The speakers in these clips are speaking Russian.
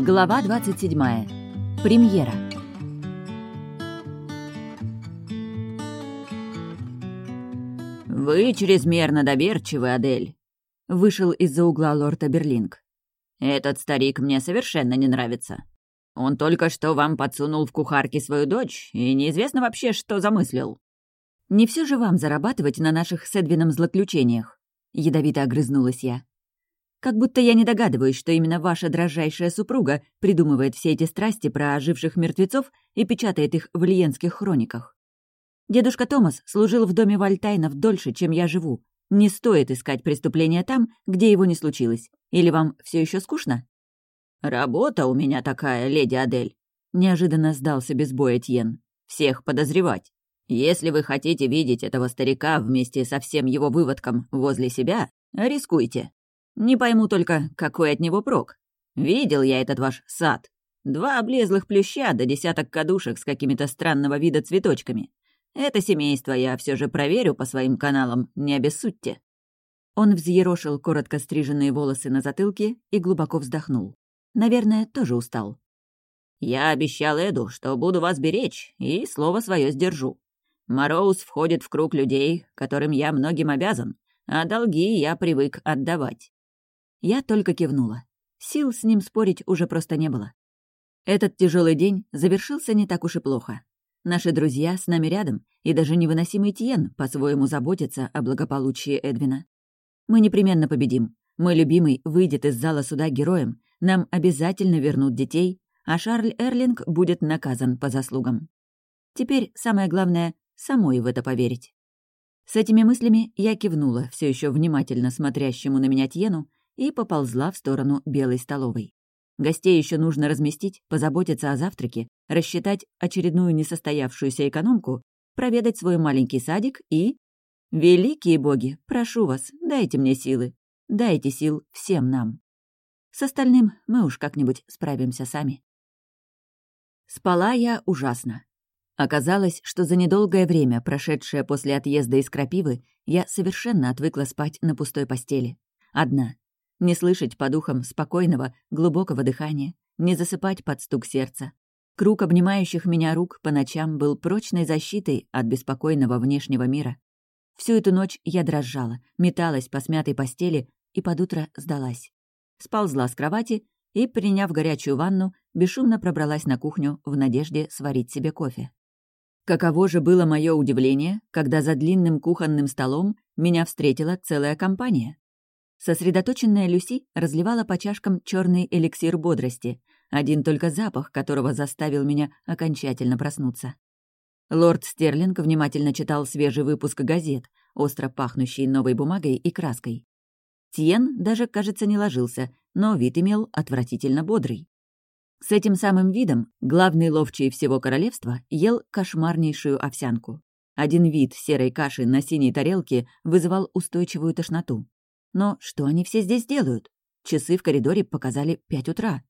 Глава 27. Премьера. «Вы чрезмерно доверчивы, Адель», — вышел из-за угла лорд Аберлинг. «Этот старик мне совершенно не нравится. Он только что вам подсунул в кухарке свою дочь, и неизвестно вообще, что замыслил». «Не все же вам зарабатывать на наших с Эдвином злоключениях», — ядовито огрызнулась я. Как будто я не догадываюсь, что именно ваша дрожайшая супруга придумывает все эти страсти про оживших мертвецов и печатает их в лиенских хрониках. Дедушка Томас служил в доме Вальтайнов дольше, чем я живу. Не стоит искать преступления там, где его не случилось. Или вам все еще скучно? «Работа у меня такая, леди Адель», — неожиданно сдался без боя Тьен. «Всех подозревать. Если вы хотите видеть этого старика вместе со всем его выводком возле себя, рискуйте. Не пойму только, какой от него прок. Видел я этот ваш сад. Два облезлых плюща да десяток кадушек с какими-то странного вида цветочками. Это семейство я все же проверю по своим каналам, не обессудьте». Он взъерошил коротко стриженные волосы на затылке и глубоко вздохнул. Наверное, тоже устал. «Я обещал Эду, что буду вас беречь, и слово свое сдержу. Мороуз входит в круг людей, которым я многим обязан, а долги я привык отдавать. Я только кивнула. Сил с ним спорить уже просто не было. Этот тяжелый день завершился не так уж и плохо. Наши друзья с нами рядом, и даже невыносимый Тиен по-своему заботится о благополучии Эдвина. Мы непременно победим. Мой любимый выйдет из зала суда героем, нам обязательно вернут детей, а Шарль Эрлинг будет наказан по заслугам. Теперь самое главное — самой в это поверить. С этими мыслями я кивнула, все еще внимательно смотрящему на меня Тьену, и поползла в сторону белой столовой. Гостей еще нужно разместить, позаботиться о завтраке, рассчитать очередную несостоявшуюся экономку, проведать свой маленький садик и... Великие боги, прошу вас, дайте мне силы. Дайте сил всем нам. С остальным мы уж как-нибудь справимся сами. Спала я ужасно. Оказалось, что за недолгое время, прошедшее после отъезда из Крапивы, я совершенно отвыкла спать на пустой постели. Одна, не слышать по духам спокойного, глубокого дыхания, не засыпать под стук сердца. Круг обнимающих меня рук по ночам был прочной защитой от беспокойного внешнего мира. Всю эту ночь я дрожала, металась по смятой постели и под утро сдалась. Сползла с кровати и, приняв горячую ванну, бесшумно пробралась на кухню в надежде сварить себе кофе. Каково же было мое удивление, когда за длинным кухонным столом меня встретила целая компания. Сосредоточенная Люси разливала по чашкам черный эликсир бодрости, один только запах которого заставил меня окончательно проснуться. Лорд Стерлинг внимательно читал свежий выпуск газет, остро пахнущий новой бумагой и краской. Тьен даже, кажется, не ложился, но вид имел отвратительно бодрый. С этим самым видом главный ловчий всего королевства ел кошмарнейшую овсянку. Один вид серой каши на синей тарелке вызывал устойчивую тошноту. Но что они все здесь делают? Часы в коридоре показали пять утра.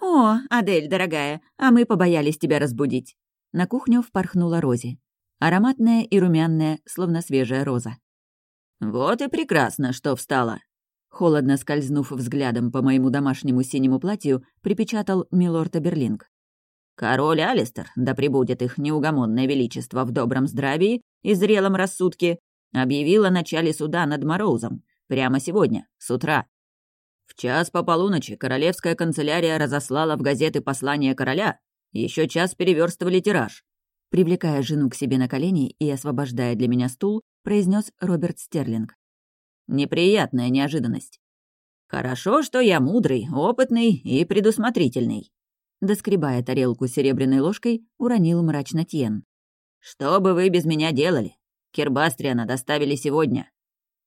«О, Адель, дорогая, а мы побоялись тебя разбудить». На кухню впорхнула Рози. Ароматная и румяная, словно свежая роза. «Вот и прекрасно, что встала!» Холодно скользнув взглядом по моему домашнему синему платью, припечатал милорд Аберлинг. «Король Алистер, да пребудет их неугомонное величество в добром здравии и зрелом рассудке, объявил о начале суда над Мороузом, Прямо сегодня, с утра. В час по полуночи королевская канцелярия разослала в газеты послание короля. Еще час переверстывали тираж. Привлекая жену к себе на колени и освобождая для меня стул, произнес Роберт Стерлинг. Неприятная неожиданность. Хорошо, что я мудрый, опытный и предусмотрительный. Доскребая тарелку серебряной ложкой, уронил мрачно Тьен. «Что бы вы без меня делали? Кирбастриана доставили сегодня.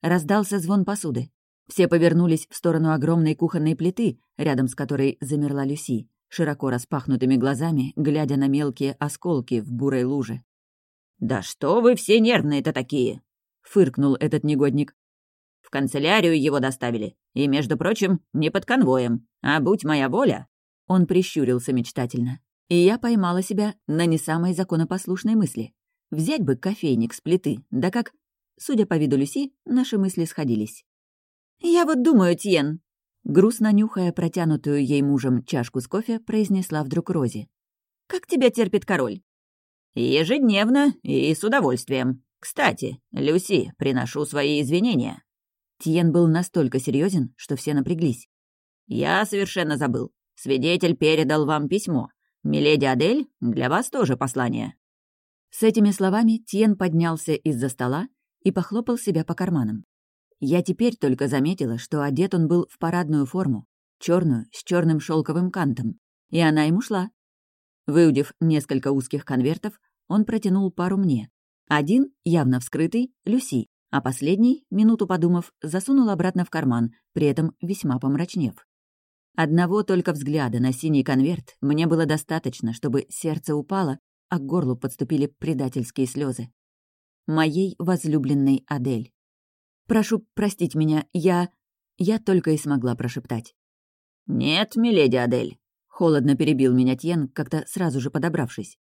Раздался звон посуды. Все повернулись в сторону огромной кухонной плиты, рядом с которой замерла Люси, широко распахнутыми глазами, глядя на мелкие осколки в бурой луже. «Да что вы все нервные-то такие!» — фыркнул этот негодник. «В канцелярию его доставили, и, между прочим, не под конвоем, а будь моя воля!» Он прищурился мечтательно. И я поймала себя на не самой законопослушной мысли. Взять бы кофейник с плиты, да как Судя по виду Люси, наши мысли сходились. «Я вот думаю, Тьен», Грустно нюхая протянутую ей мужем чашку с кофе, произнесла вдруг Рози. «Как тебя терпит король?» «Ежедневно и с удовольствием. Кстати, Люси, приношу свои извинения». Тиен был настолько серьезен, что все напряглись. «Я совершенно забыл. Свидетель передал вам письмо. Миледи Адель, для вас тоже послание». С этими словами Тиен поднялся из-за стола и похлопал себя по карманам. Я теперь только заметила, что одет он был в парадную форму, черную, с черным шелковым кантом, и она ему шла. Выудив несколько узких конвертов, он протянул пару мне. Один, явно вскрытый, Люси, а последний, минуту подумав, засунул обратно в карман, при этом весьма помрачнев. Одного только взгляда на синий конверт мне было достаточно, чтобы сердце упало, а к горлу подступили предательские слезы. Моей возлюбленной Адель. «Прошу простить меня, я...» Я только и смогла прошептать. «Нет, миледи Адель», — холодно перебил меня Тьен, как-то сразу же подобравшись.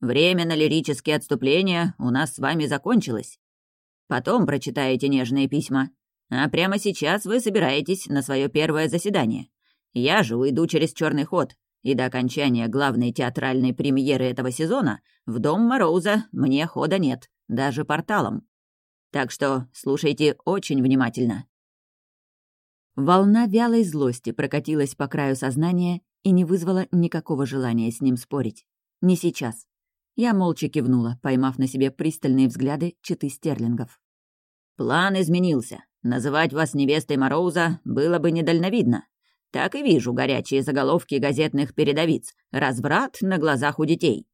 «Время на лирические отступления у нас с вами закончилось. Потом прочитаете нежные письма. А прямо сейчас вы собираетесь на свое первое заседание. Я же уйду через черный ход, и до окончания главной театральной премьеры этого сезона в дом Мороуза мне хода нет, даже порталом. Так что слушайте очень внимательно. Волна вялой злости прокатилась по краю сознания и не вызвала никакого желания с ним спорить. Не сейчас. Я молча кивнула, поймав на себе пристальные взгляды читы стерлингов. «План изменился. Называть вас невестой Мороуза было бы недальновидно. Так и вижу горячие заголовки газетных передовиц. Разврат на глазах у детей.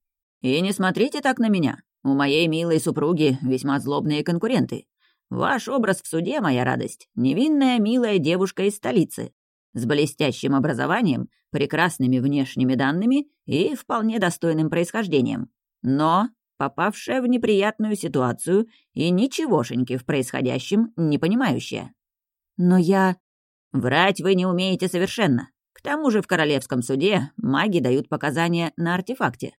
И не смотрите так на меня. У моей милой супруги весьма злобные конкуренты. Ваш образ в суде, моя радость, невинная милая девушка из столицы, с блестящим образованием, прекрасными внешними данными и вполне достойным происхождением. Но попавшая в неприятную ситуацию и ничегошеньки в происходящем не понимающая. Но я... Врать вы не умеете совершенно. К тому же в королевском суде маги дают показания на артефакте.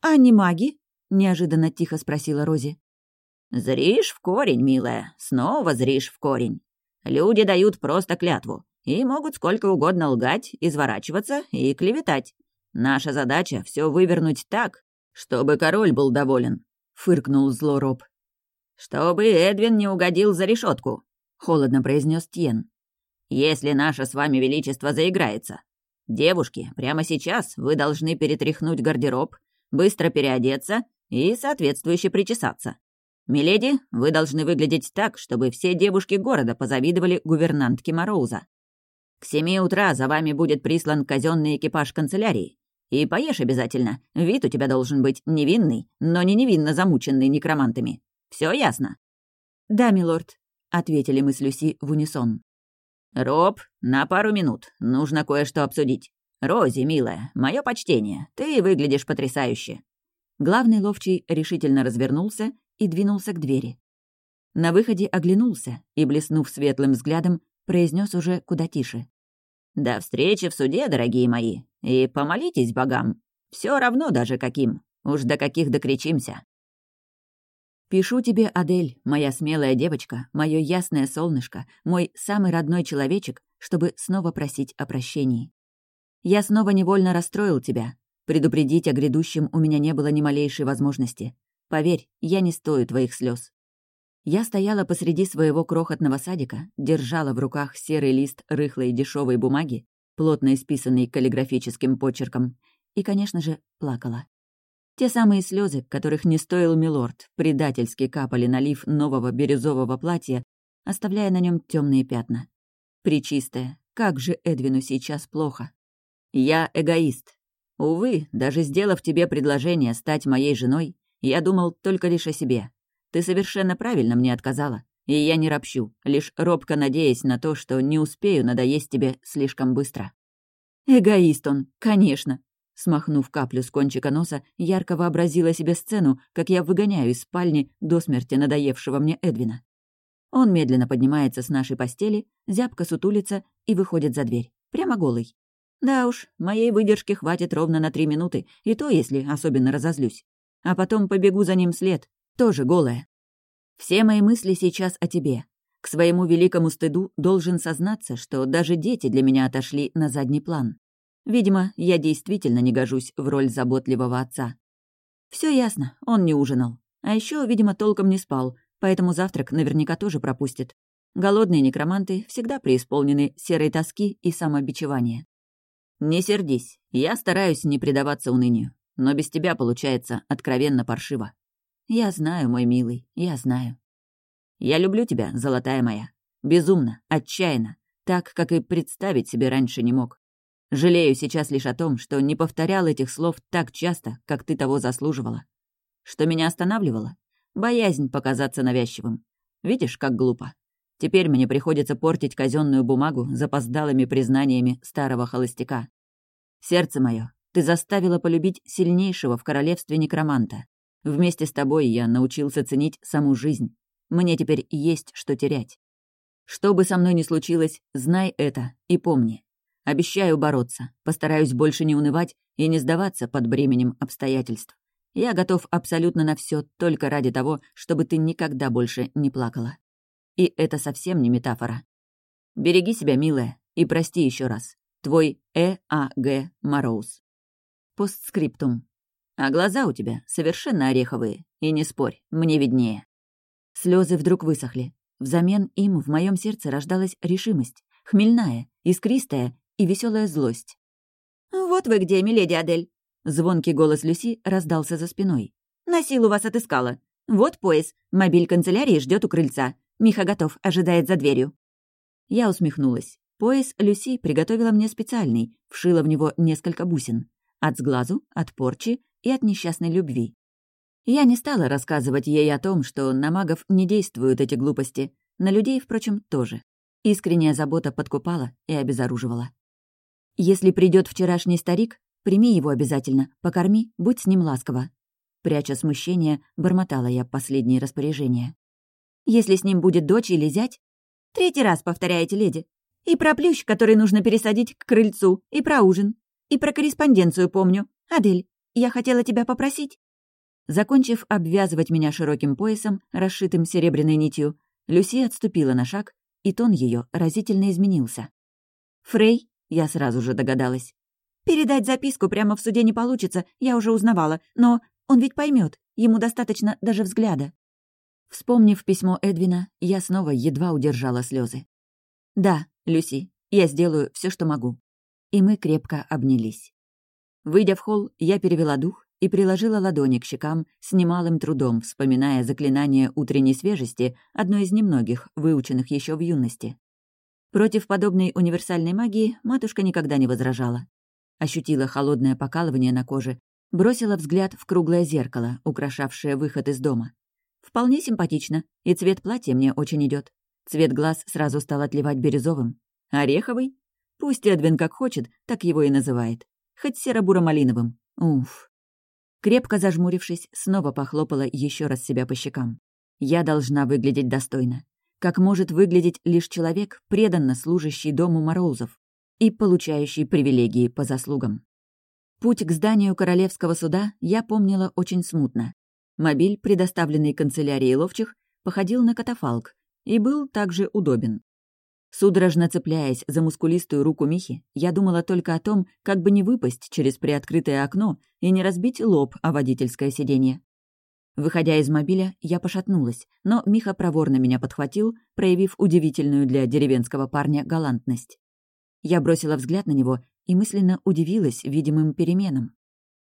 «А не маги?» — неожиданно тихо спросила Рози. «Зришь в корень, милая, снова зришь в корень. Люди дают просто клятву и могут сколько угодно лгать, изворачиваться и клеветать. Наша задача — все вывернуть так, чтобы король был доволен», — фыркнул зло Роб. «Чтобы Эдвин не угодил за решетку, холодно произнес Тьен. «Если наше с вами величество заиграется. Девушки, прямо сейчас вы должны перетряхнуть гардероб, быстро переодеться и соответствующе причесаться. Миледи, вы должны выглядеть так, чтобы все девушки города позавидовали гувернантке Мороуза. К семи утра за вами будет прислан казенный экипаж канцелярии. И поешь обязательно. Вид у тебя должен быть невинный, но не невинно замученный некромантами. Все ясно?» «Да, милорд», — ответили мы с Люси в унисон. «Роб, на пару минут. Нужно кое-что обсудить. Рози, милая, мое почтение. Ты выглядишь потрясающе. Главный ловчий решительно развернулся и двинулся к двери. На выходе оглянулся и, блеснув светлым взглядом, произнес уже куда тише. «До встречи в суде, дорогие мои, и помолитесь богам. Все равно даже каким. Уж до каких докричимся». «Пишу тебе, Адель, моя смелая девочка, мое ясное солнышко, мой самый родной человечек, чтобы снова просить о прощении. Я снова невольно расстроил тебя, Предупредить о грядущем у меня не было ни малейшей возможности. Поверь, я не стою твоих слез. Я стояла посреди своего крохотного садика, держала в руках серый лист рыхлой дешевой бумаги, плотно исписанный каллиграфическим почерком, и, конечно же, плакала. Те самые слезы, которых не стоил милорд, предательски капали на лиф нового бирюзового платья, оставляя на нем темные пятна. Причистая, как же Эдвину сейчас плохо. Я эгоист, Увы, даже сделав тебе предложение стать моей женой, я думал только лишь о себе. Ты совершенно правильно мне отказала, и я не ропщу, лишь робко надеясь на то, что не успею надоесть тебе слишком быстро. Эгоист он, конечно. Смахнув каплю с кончика носа, ярко вообразила себе сцену, как я выгоняю из спальни до смерти надоевшего мне Эдвина. Он медленно поднимается с нашей постели, зябко сутулится и выходит за дверь. Прямо голый. Да уж, моей выдержки хватит ровно на три минуты, и то, если особенно разозлюсь. А потом побегу за ним след, тоже голая. Все мои мысли сейчас о тебе. К своему великому стыду должен сознаться, что даже дети для меня отошли на задний план. Видимо, я действительно не гожусь в роль заботливого отца. Все ясно, он не ужинал. А еще, видимо, толком не спал, поэтому завтрак наверняка тоже пропустит. Голодные некроманты всегда преисполнены серой тоски и самобичевания. «Не сердись, я стараюсь не предаваться унынию, но без тебя получается откровенно паршиво. Я знаю, мой милый, я знаю. Я люблю тебя, золотая моя. Безумно, отчаянно, так, как и представить себе раньше не мог. Жалею сейчас лишь о том, что не повторял этих слов так часто, как ты того заслуживала. Что меня останавливало? Боязнь показаться навязчивым. Видишь, как глупо. Теперь мне приходится портить казенную бумагу запоздалыми признаниями старого холостяка. Сердце мое, ты заставила полюбить сильнейшего в королевстве некроманта. Вместе с тобой я научился ценить саму жизнь. Мне теперь есть что терять. Что бы со мной ни случилось, знай это и помни. Обещаю бороться, постараюсь больше не унывать и не сдаваться под бременем обстоятельств. Я готов абсолютно на все только ради того, чтобы ты никогда больше не плакала. И это совсем не метафора. Береги себя, милая, и прости еще раз. Твой Э. А. Г. Мороуз. Постскриптум. А глаза у тебя совершенно ореховые, и не спорь, мне виднее. Слезы вдруг высохли. Взамен им в моем сердце рождалась решимость, хмельная, искристая и веселая злость. «Вот вы где, миледи Адель!» Звонкий голос Люси раздался за спиной. «На силу вас отыскала. Вот пояс. Мобиль канцелярии ждет у крыльца. Миха готов, ожидает за дверью». Я усмехнулась. Пояс Люси приготовила мне специальный, вшила в него несколько бусин. От сглазу, от порчи и от несчастной любви. Я не стала рассказывать ей о том, что на магов не действуют эти глупости, на людей, впрочем, тоже. Искренняя забота подкупала и обезоруживала. Если придет вчерашний старик, прими его обязательно, покорми, будь с ним ласково. Пряча смущение, бормотала я последние распоряжения. Если с ним будет дочь или зять... Третий раз повторяете, леди. И про плющ, который нужно пересадить к крыльцу, и про ужин, и про корреспонденцию помню. Адель, я хотела тебя попросить. Закончив обвязывать меня широким поясом, расшитым серебряной нитью, Люси отступила на шаг, и тон ее разительно изменился. «Фрей, я сразу же догадалась. «Передать записку прямо в суде не получится, я уже узнавала, но он ведь поймет, ему достаточно даже взгляда». Вспомнив письмо Эдвина, я снова едва удержала слезы. «Да, Люси, я сделаю все, что могу». И мы крепко обнялись. Выйдя в холл, я перевела дух и приложила ладони к щекам с немалым трудом, вспоминая заклинание утренней свежести, одно из немногих, выученных еще в юности. Против подобной универсальной магии матушка никогда не возражала. Ощутила холодное покалывание на коже, бросила взгляд в круглое зеркало, украшавшее выход из дома. Вполне симпатично, и цвет платья мне очень идет. Цвет глаз сразу стал отливать бирюзовым. Ореховый? Пусть Эдвин как хочет, так его и называет. Хоть серо-буро-малиновым. Уф. Крепко зажмурившись, снова похлопала еще раз себя по щекам. Я должна выглядеть достойно как может выглядеть лишь человек, преданно служащий дому Мороузов и получающий привилегии по заслугам. Путь к зданию Королевского суда я помнила очень смутно. Мобиль, предоставленный канцелярией ловчих, походил на катафалк и был также удобен. Судорожно цепляясь за мускулистую руку Михи, я думала только о том, как бы не выпасть через приоткрытое окно и не разбить лоб о водительское сиденье. Выходя из мобиля, я пошатнулась, но Миха проворно меня подхватил, проявив удивительную для деревенского парня галантность. Я бросила взгляд на него и мысленно удивилась видимым переменам.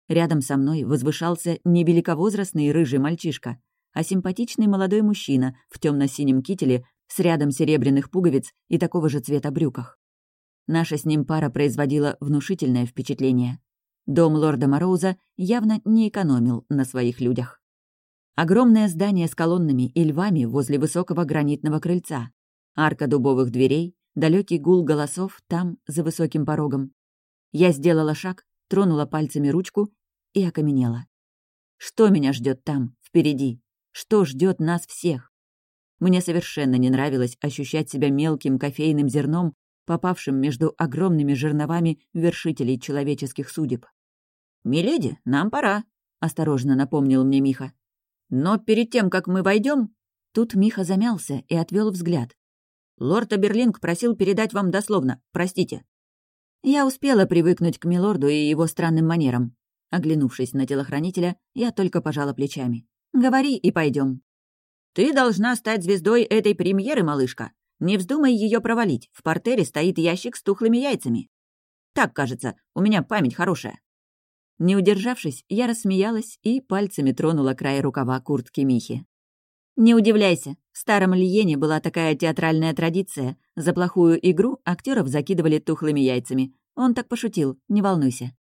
Рядом со мной возвышался не великовозрастный рыжий мальчишка, а симпатичный молодой мужчина в темно синем кителе с рядом серебряных пуговиц и такого же цвета брюках. Наша с ним пара производила внушительное впечатление. Дом лорда Мороуза явно не экономил на своих людях. Огромное здание с колоннами и львами возле высокого гранитного крыльца. Арка дубовых дверей, далекий гул голосов там, за высоким порогом. Я сделала шаг, тронула пальцами ручку и окаменела. Что меня ждет там, впереди? Что ждет нас всех? Мне совершенно не нравилось ощущать себя мелким кофейным зерном, попавшим между огромными жерновами вершителей человеческих судеб. «Миледи, нам пора», — осторожно напомнил мне Миха. Но перед тем, как мы войдем, Тут Миха замялся и отвел взгляд. «Лорд Аберлинг просил передать вам дословно. Простите». Я успела привыкнуть к милорду и его странным манерам. Оглянувшись на телохранителя, я только пожала плечами. «Говори и пойдем. «Ты должна стать звездой этой премьеры, малышка. Не вздумай ее провалить. В портере стоит ящик с тухлыми яйцами. Так, кажется, у меня память хорошая». Не удержавшись, я рассмеялась и пальцами тронула край рукава куртки Михи. «Не удивляйся, в старом Лиене была такая театральная традиция. За плохую игру актеров закидывали тухлыми яйцами. Он так пошутил, не волнуйся».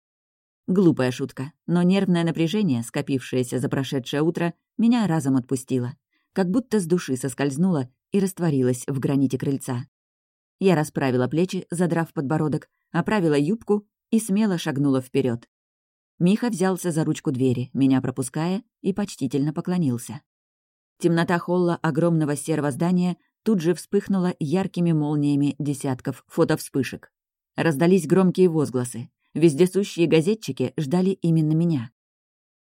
Глупая шутка, но нервное напряжение, скопившееся за прошедшее утро, меня разом отпустило как будто с души соскользнула и растворилась в граните крыльца. Я расправила плечи, задрав подбородок, оправила юбку и смело шагнула вперед. Миха взялся за ручку двери, меня пропуская, и почтительно поклонился. Темнота холла огромного серого здания тут же вспыхнула яркими молниями десятков фотовспышек. Раздались громкие возгласы. Вездесущие газетчики ждали именно меня.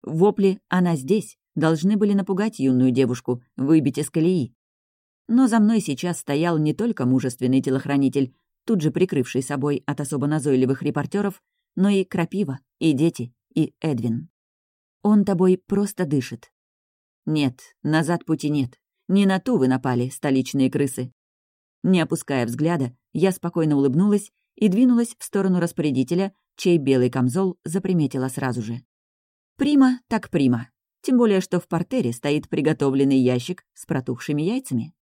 Вопли «Она здесь!» должны были напугать юную девушку, выбить из колеи. Но за мной сейчас стоял не только мужественный телохранитель, тут же прикрывший собой от особо назойливых репортеров, но и Крапива, и дети, и Эдвин. Он тобой просто дышит. Нет, назад пути нет. Не на ту вы напали, столичные крысы. Не опуская взгляда, я спокойно улыбнулась и двинулась в сторону распорядителя, чей белый камзол заприметила сразу же. Прима так прима. Тем более, что в портере стоит приготовленный ящик с протухшими яйцами.